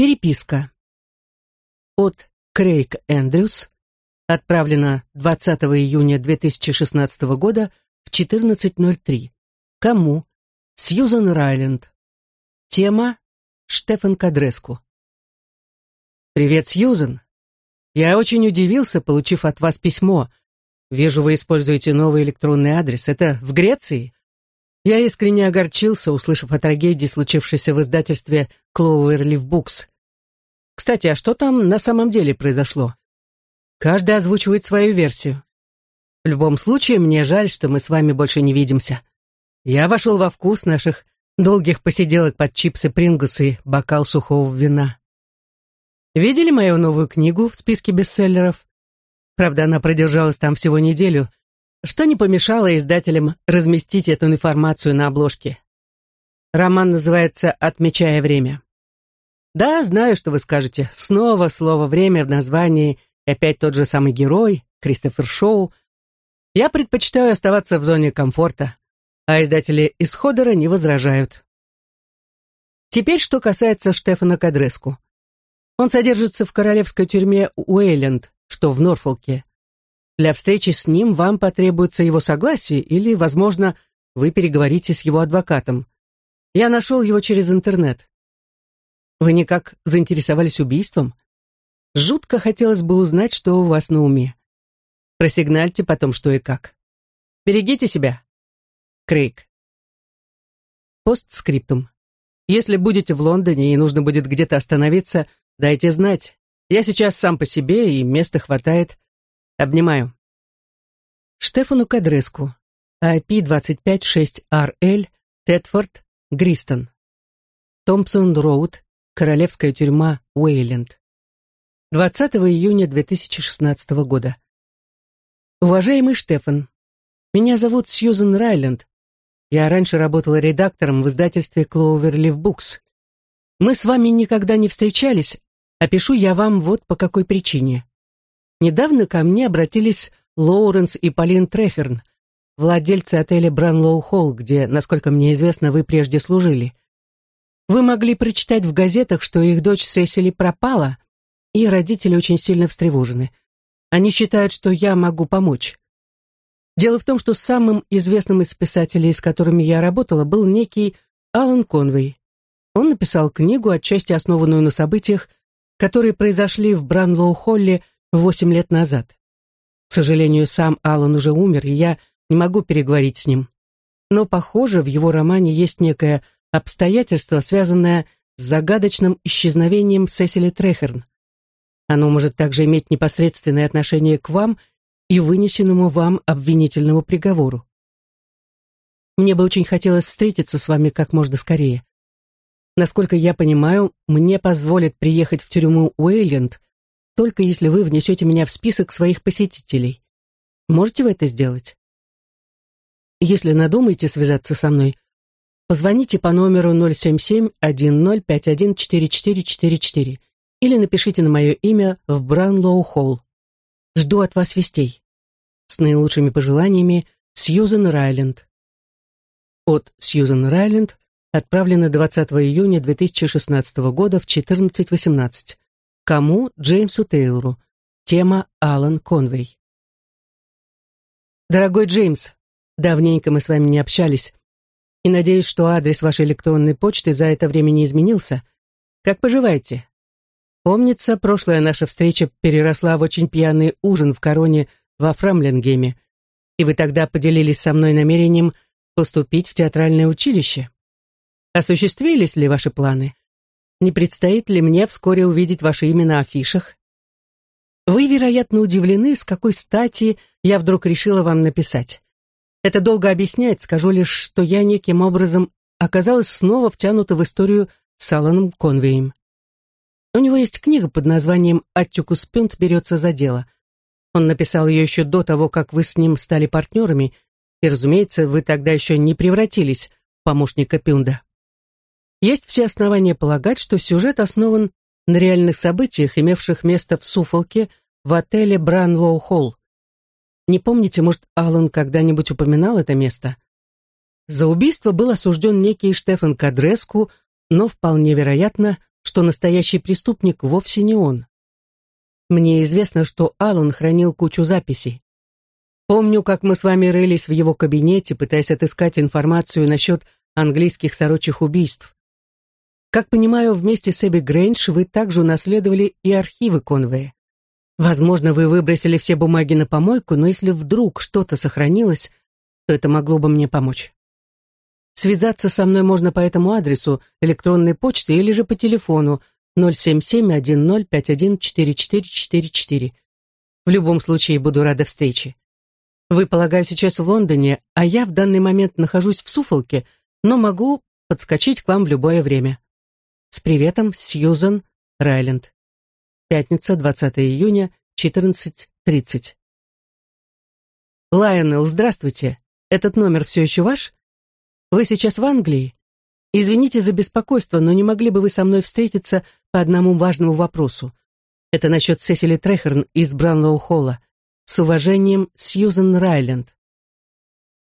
Переписка. От Крейг Эндрюс. Отправлено 20 июня 2016 года в 14.03. Кому? Сьюзан Райленд. Тема Штефан Кадреску. «Привет, Сьюзан. Я очень удивился, получив от вас письмо. Вижу, вы используете новый электронный адрес. Это в Греции?» Я искренне огорчился, услышав о трагедии, случившейся в издательстве Cloverleaf Books. Кстати, а что там на самом деле произошло? Каждый озвучивает свою версию. В любом случае, мне жаль, что мы с вами больше не видимся. Я вошел во вкус наших долгих посиделок под чипсы Принглс и бокал сухого вина. Видели мою новую книгу в списке бестселлеров? Правда, она продержалась там всего неделю, что не помешало издателям разместить эту информацию на обложке. Роман называется «Отмечая время». Да, знаю, что вы скажете. Снова слово «время» в названии, и опять тот же самый герой, Кристофер Шоу. Я предпочитаю оставаться в зоне комфорта, а издатели из Ходора не возражают. Теперь, что касается Штефана Кадреску. Он содержится в королевской тюрьме Уэйленд, что в Норфолке. Для встречи с ним вам потребуется его согласие или, возможно, вы переговорите с его адвокатом. Я нашел его через интернет. Вы никак заинтересовались убийством? Жутко хотелось бы узнать, что у вас на уме. Просигнальте потом, что и как. Берегите себя. Крейг. Постскриптум. Если будете в Лондоне и нужно будет где-то остановиться, дайте знать. Я сейчас сам по себе, и места хватает. Обнимаю. Штефану Кадреску. IP256RL, Тетфорд, Гристон. Томпсон-Роуд, Королевская тюрьма, Уэйленд. 20 июня 2016 года. Уважаемый Штефан, меня зовут Сьюзен Райленд. Я раньше работала редактором в издательстве Cloverleaf Books. Мы с вами никогда не встречались, а пишу я вам вот по какой причине. Недавно ко мне обратились Лоуренс и Полин Треферн, владельцы отеля Бранлоу Холл, где, насколько мне известно, вы прежде служили. Вы могли прочитать в газетах, что их дочь Сесили пропала, и родители очень сильно встревожены. Они считают, что я могу помочь. Дело в том, что самым известным из писателей, с которыми я работала, был некий Алан Конвей. Он написал книгу, отчасти основанную на событиях, которые произошли в Бранлоу-Холле восемь лет назад. К сожалению, сам Алан уже умер, и я не могу переговорить с ним. Но, похоже, в его романе есть некое обстоятельство, связанное с загадочным исчезновением Сесили Трехерн. Оно может также иметь непосредственное отношение к вам и вынесенному вам обвинительному приговору. Мне бы очень хотелось встретиться с вами как можно скорее. Насколько я понимаю, мне позволят приехать в тюрьму Уэйленд только если вы внесете меня в список своих посетителей. Можете вы это сделать? Если надумаете связаться со мной, позвоните по номеру 077-1051-4444 или напишите на мое имя в Бранлоу Холл. Жду от вас вестей. С наилучшими пожеланиями, Сьюзен Райленд. От Сьюзен Райленд отправлено 20 июня 2016 года в 14.18. Кому? Джеймсу Тейлору. Тема Алан Конвей. Дорогой Джеймс, давненько мы с вами не общались, и надеюсь, что адрес вашей электронной почты за это время не изменился. Как поживаете? Помнится, прошлая наша встреча переросла в очень пьяный ужин в Короне во Фрамлингеме, и вы тогда поделились со мной намерением поступить в театральное училище. Осуществились ли ваши планы? Не предстоит ли мне вскоре увидеть ваше имя на афишах? Вы, вероятно, удивлены, с какой стати я вдруг решила вам написать. Это долго объяснять, скажу лишь, что я неким образом оказалась снова втянута в историю с Алланом Конвеем. У него есть книга под названием «Аттикус Пюнт берется за дело». Он написал ее еще до того, как вы с ним стали партнерами, и, разумеется, вы тогда еще не превратились в помощника Пюнда. Есть все основания полагать, что сюжет основан на реальных событиях, имевших место в Суфолке в отеле Бранлоу Холл. Не помните, может, Аллан когда-нибудь упоминал это место? За убийство был осужден некий Штефан Кадреску, но вполне вероятно, что настоящий преступник вовсе не он. Мне известно, что Алан хранил кучу записей. Помню, как мы с вами рылись в его кабинете, пытаясь отыскать информацию насчет английских сорочих убийств. Как понимаю, вместе с Эбби Грэндж вы также унаследовали и архивы Конвея. Возможно, вы выбросили все бумаги на помойку, но если вдруг что-то сохранилось, то это могло бы мне помочь. Связаться со мной можно по этому адресу электронной почты или же по телефону 077-1051-4444. В любом случае буду рада встрече. Вы, полагаю, сейчас в Лондоне, а я в данный момент нахожусь в Суфолке, но могу подскочить к вам в любое время. С приветом, Сьюзан Райленд. Пятница, 20 июня, 14.30. Лайонел, здравствуйте. Этот номер все еще ваш? Вы сейчас в Англии? Извините за беспокойство, но не могли бы вы со мной встретиться по одному важному вопросу? Это насчет Сесили Трехерн из Бранлоу-Холла. С уважением, Сьюзен Райленд.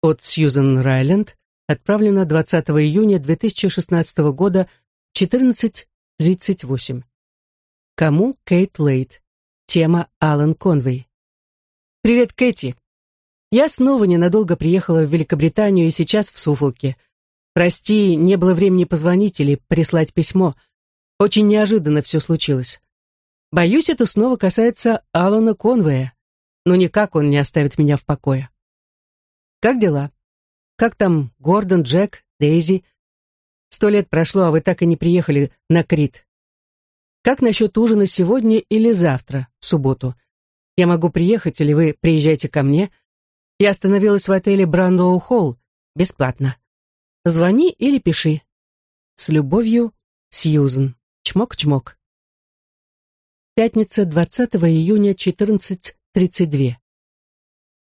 От Сьюзен Райленд отправлено 20 июня 2016 года 14.38. Кому Кейт Лейт? Тема Алан Конвей. Привет, Кэти. Я снова ненадолго приехала в Великобританию и сейчас в Суфолке. Прости, не было времени позвонить или прислать письмо. Очень неожиданно все случилось. Боюсь, это снова касается Алана Конвея. Но никак он не оставит меня в покое. Как дела? Как там Гордон, Джек, Дейзи? Сто лет прошло, а вы так и не приехали на Крит. Как насчет ужина сегодня или завтра, в субботу? Я могу приехать, или вы приезжайте ко мне — я остановилась в отеле Брандоу Холл. Бесплатно. Звони или пиши. С любовью, Сьюзен. Чмок-чмок. Пятница, 20 июня, 14.32.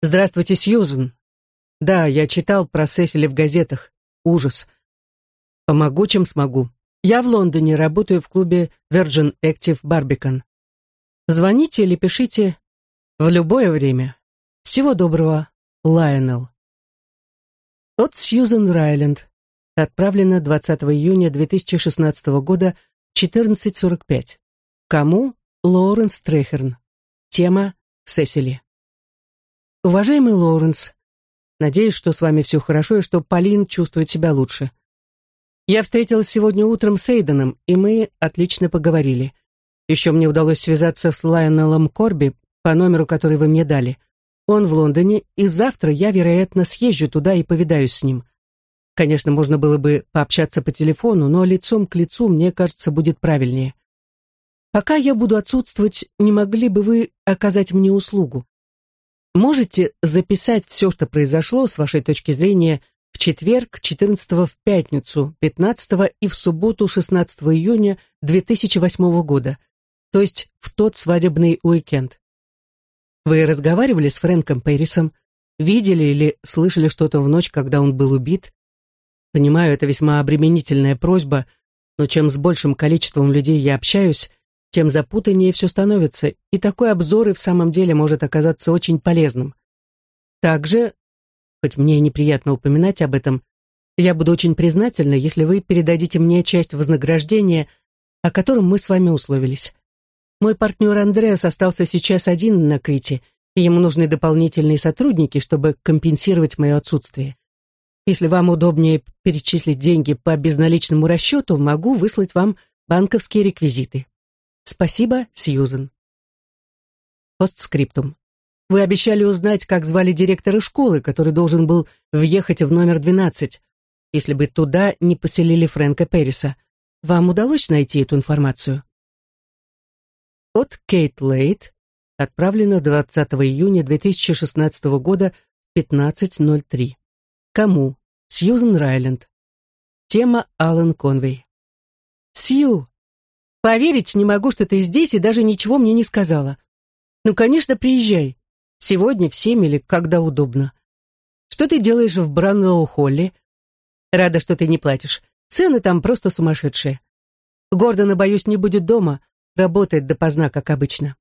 Здравствуйте, Сьюзен. Да, я читал про Сесили в газетах. Ужас. Помогу, чем смогу. Я в Лондоне, работаю в клубе Virgin Active Barbican. Звоните или пишите в любое время. Всего доброго, Лайонел. От Сьюзен Райленд. Отправлено 20 июня 2016 года 14.45. Кому? Лоуренс Трехерн. Тема Сесили. Уважаемый Лоуренс, надеюсь, что с вами все хорошо и что Полин чувствует себя лучше. Я встретилась сегодня утром с Эйденом, и мы отлично поговорили. Еще мне удалось связаться с Лайонеллом Корби по номеру, который вы мне дали. Он в Лондоне, и завтра я, вероятно, съезжу туда и повидаюсь с ним. Конечно, можно было бы пообщаться по телефону, но лицом к лицу, мне кажется, будет правильнее. Пока я буду отсутствовать, не могли бы вы оказать мне услугу? Можете записать все, что произошло, с вашей точки зрения, в четверг, 14 в пятницу, 15 и в субботу, 16 июня 2008 года, то есть в тот свадебный уикенд. Вы разговаривали с Фрэнком Пэрисом? Видели или слышали что-то в ночь, когда он был убит? Понимаю, это весьма обременительная просьба, но чем с большим количеством людей я общаюсь, тем запутаннее все становится, и такой обзор и в самом деле может оказаться очень полезным. Также, хоть мне и неприятно упоминать об этом, я буду очень признательна, если вы передадите мне часть вознаграждения, о котором мы с вами условились. Мой партнер Андреас остался сейчас один на Крите, и ему нужны дополнительные сотрудники, чтобы компенсировать мое отсутствие. Если вам удобнее перечислить деньги по безналичному расчету, могу выслать вам банковские реквизиты. Спасибо, Сьюзен. Постскриптум. Вы обещали узнать, как звали директора школы, который должен был въехать в номер 12, если бы туда не поселили Фрэнка Перриса. Вам удалось найти эту информацию? От Кейт Лейт, отправлено 20 июня 2016 года в 15.03. Кому? Сьюзен Райленд. Тема Алан Конвей. Сью, поверить не могу, что ты здесь и даже ничего мне не сказала. Ну, конечно, приезжай. Сегодня в семь или когда удобно. Что ты делаешь в Бранлоу-Холле? Рада, что ты не платишь. Цены там просто сумасшедшие. Гордона, боюсь, не будет дома, работает допоздна, как обычно.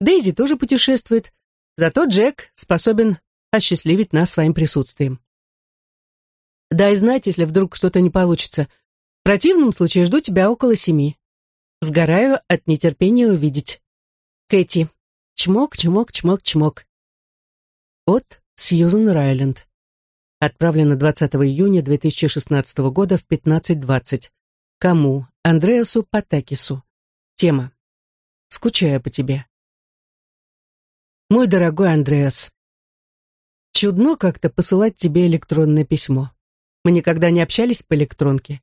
Дейзи тоже путешествует, зато Джек способен осчастливить нас своим присутствием. Дай знать, если вдруг что-то не получится. В противном случае жду тебя около семи. Сгораю от нетерпения увидеть. Кэти. Чмок, чмок, чмок, чмок. От Сьюзен Райленд. Отправлено 20 июня 2016 года в 15.20. Кому? Андреасу Патакису. Тема. Скучаю по тебе. Мой дорогой Андреас, чудно как-то посылать тебе электронное письмо. Мы никогда не общались по электронке.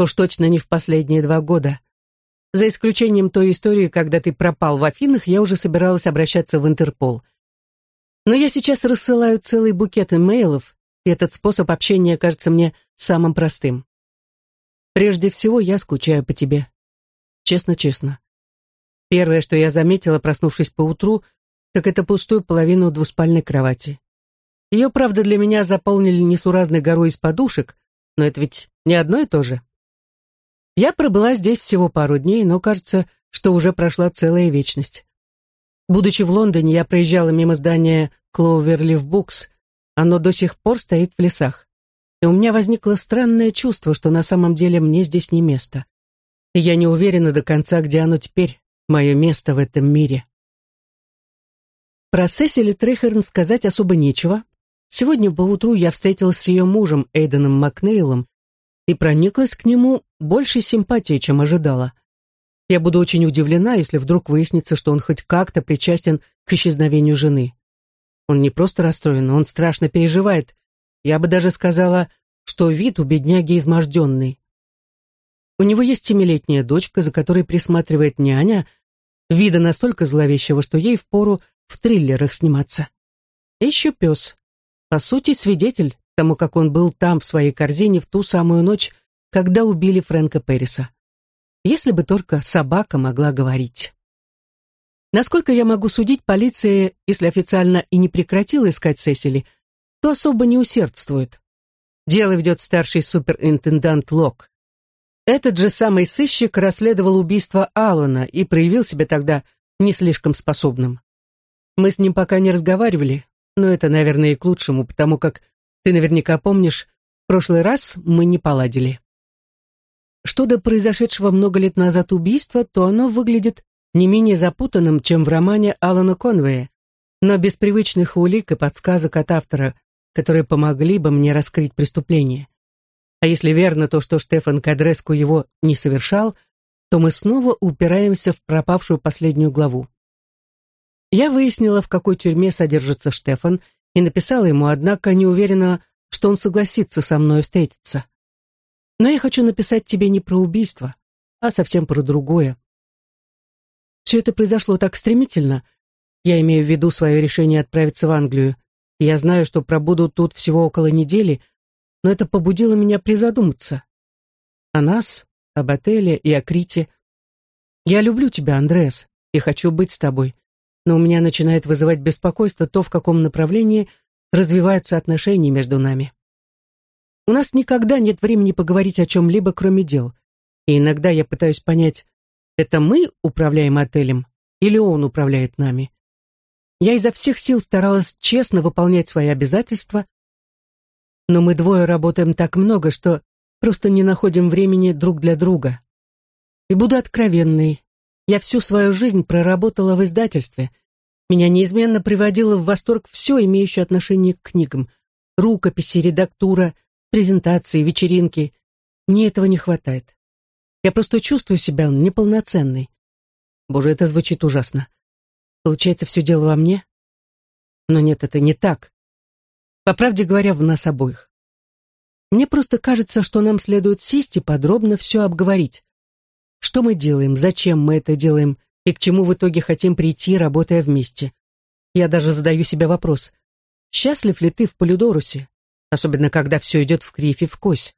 Уж точно не в последние два года. За исключением той истории, когда ты пропал в Афинах, я уже собиралась обращаться в Интерпол. Но я сейчас рассылаю целый букет имейлов, и этот способ общения кажется мне самым простым. Прежде всего, я скучаю по тебе. Честно-честно. Первое, что я заметила, проснувшись поутру, так это пустую половину двуспальной кровати. Ее, правда, для меня заполнили несуразной горой из подушек, но это ведь не одно и то же. Я пробыла здесь всего пару дней, но кажется, что уже прошла целая вечность. Будучи в Лондоне, я проезжала мимо здания Клоуверлив Букс. Оно до сих пор стоит в лесах. И у меня возникло странное чувство, что на самом деле мне здесь не место. И я не уверена до конца, где оно теперь, мое место в этом мире. Про Сесили Трехерн сказать особо нечего. Сегодня поутру я встретилась с ее мужем Эйденом Макнейлом и прониклась к нему большей симпатией, чем ожидала. Я буду очень удивлена, если вдруг выяснится, что он хоть как-то причастен к исчезновению жены. Он не просто расстроен, он страшно переживает. Я бы даже сказала, что вид у бедняги изможденный. У него есть семилетняя дочка, за которой присматривает няня, вида настолько зловещего, что ей впору в триллерах сниматься. Еще пес. По сути, свидетель тому, как он был там в своей корзине в ту самую ночь, когда убили Фрэнка Перриса. Если бы только собака могла говорить. Насколько я могу судить, полиция, если официально и не прекратила искать Сесили, то особо не усердствует. Дело ведет старший суперинтендант Лок. Этот же самый сыщик расследовал убийство Алана и проявил себя тогда не слишком способным. Мы с ним пока не разговаривали, но это, наверное, и к лучшему, потому как, ты наверняка помнишь, в прошлый раз мы не поладили. Что до произошедшего много лет назад убийства, то оно выглядит не менее запутанным, чем в романе Алана Конвея, но без привычных улик и подсказок от автора, которые помогли бы мне раскрыть преступление. А если верно то, что Штефан Кадреску его не совершал, то мы снова упираемся в пропавшую последнюю главу. Я выяснила, в какой тюрьме содержится Штефан, и написала ему, однако не уверена, что он согласится со мной встретиться. Но я хочу написать тебе не про убийство, а совсем про другое. Все это произошло так стремительно. Я имею в виду свое решение отправиться в Англию. я знаю, что пробуду тут всего около недели, но это побудило меня призадуматься. О нас, об отеле и о Крите. Я люблю тебя, Андреас, и хочу быть с тобой но у меня начинает вызывать беспокойство то, в каком направлении развиваются отношения между нами. У нас никогда нет времени поговорить о чем-либо, кроме дел. И иногда я пытаюсь понять, это мы управляем отелем или он управляет нами. Я изо всех сил старалась честно выполнять свои обязательства, но мы двое работаем так много, что просто не находим времени друг для друга. И буду откровенной, я всю свою жизнь проработала в издательстве. Меня неизменно приводило в восторг все, имеющее отношение к книгам. Рукописи, редактура, презентации, вечеринки. Мне этого не хватает. Я просто чувствую себя неполноценной. Боже, это звучит ужасно. Получается, все дело во мне? Но нет, это не так. По правде говоря, в нас обоих. Мне просто кажется, что нам следует сесть и подробно все обговорить. Что мы делаем, зачем мы это делаем и к чему в итоге хотим прийти, работая вместе. Я даже задаю себе вопрос, счастлив ли ты в Полюдорусе, особенно когда все идет в кривь и в кось.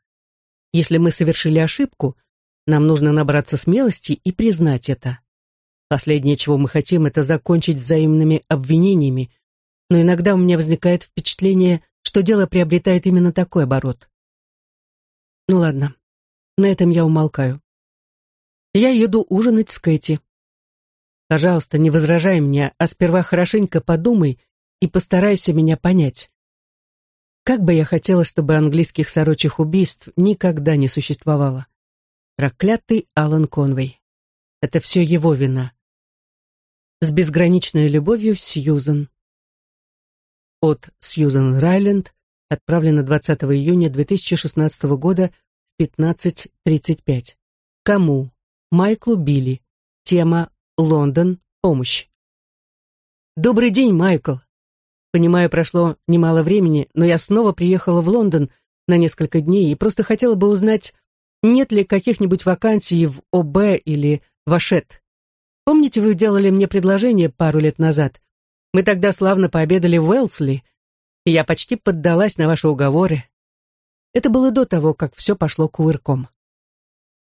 Если мы совершили ошибку, нам нужно набраться смелости и признать это. Последнее, чего мы хотим, это закончить взаимными обвинениями, но иногда у меня возникает впечатление, что дело приобретает именно такой оборот. Ну ладно, на этом я умолкаю. Я еду ужинать с Кэти. Пожалуйста, не возражай мне, а сперва хорошенько подумай и постарайся меня понять. Как бы я хотела, чтобы английских сорочих убийств никогда не существовало. Проклятый Алан Конвей. Это все его вина. С безграничной любовью, Сьюзен. От Сьюзен Райленд, отправлено 20 июня 2016 года в 15.35. Кому? Майклу Билли. Тема «Лондон. Помощь». Добрый день, Майкл. Понимаю, прошло немало времени, но я снова приехала в Лондон на несколько дней и просто хотела бы узнать, нет ли каких-нибудь вакансий в ОБ или в Ашет. Помните, вы делали мне предложение пару лет назад? Мы тогда славно пообедали в Уэлсли, и я почти поддалась на ваши уговоры. Это было до того, как все пошло кувырком.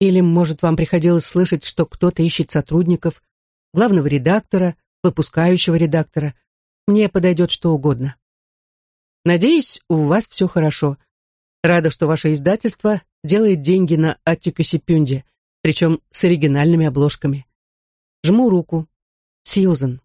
Или, может, вам приходилось слышать, что кто-то ищет сотрудников, главного редактора, выпускающего редактора. Мне подойдет что угодно. Надеюсь, у вас все хорошо. Рада, что ваше издательство делает деньги на Аттикусе Пюнде, причем с оригинальными обложками. Жму руку. Сьюзен.